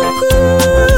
beaucoup.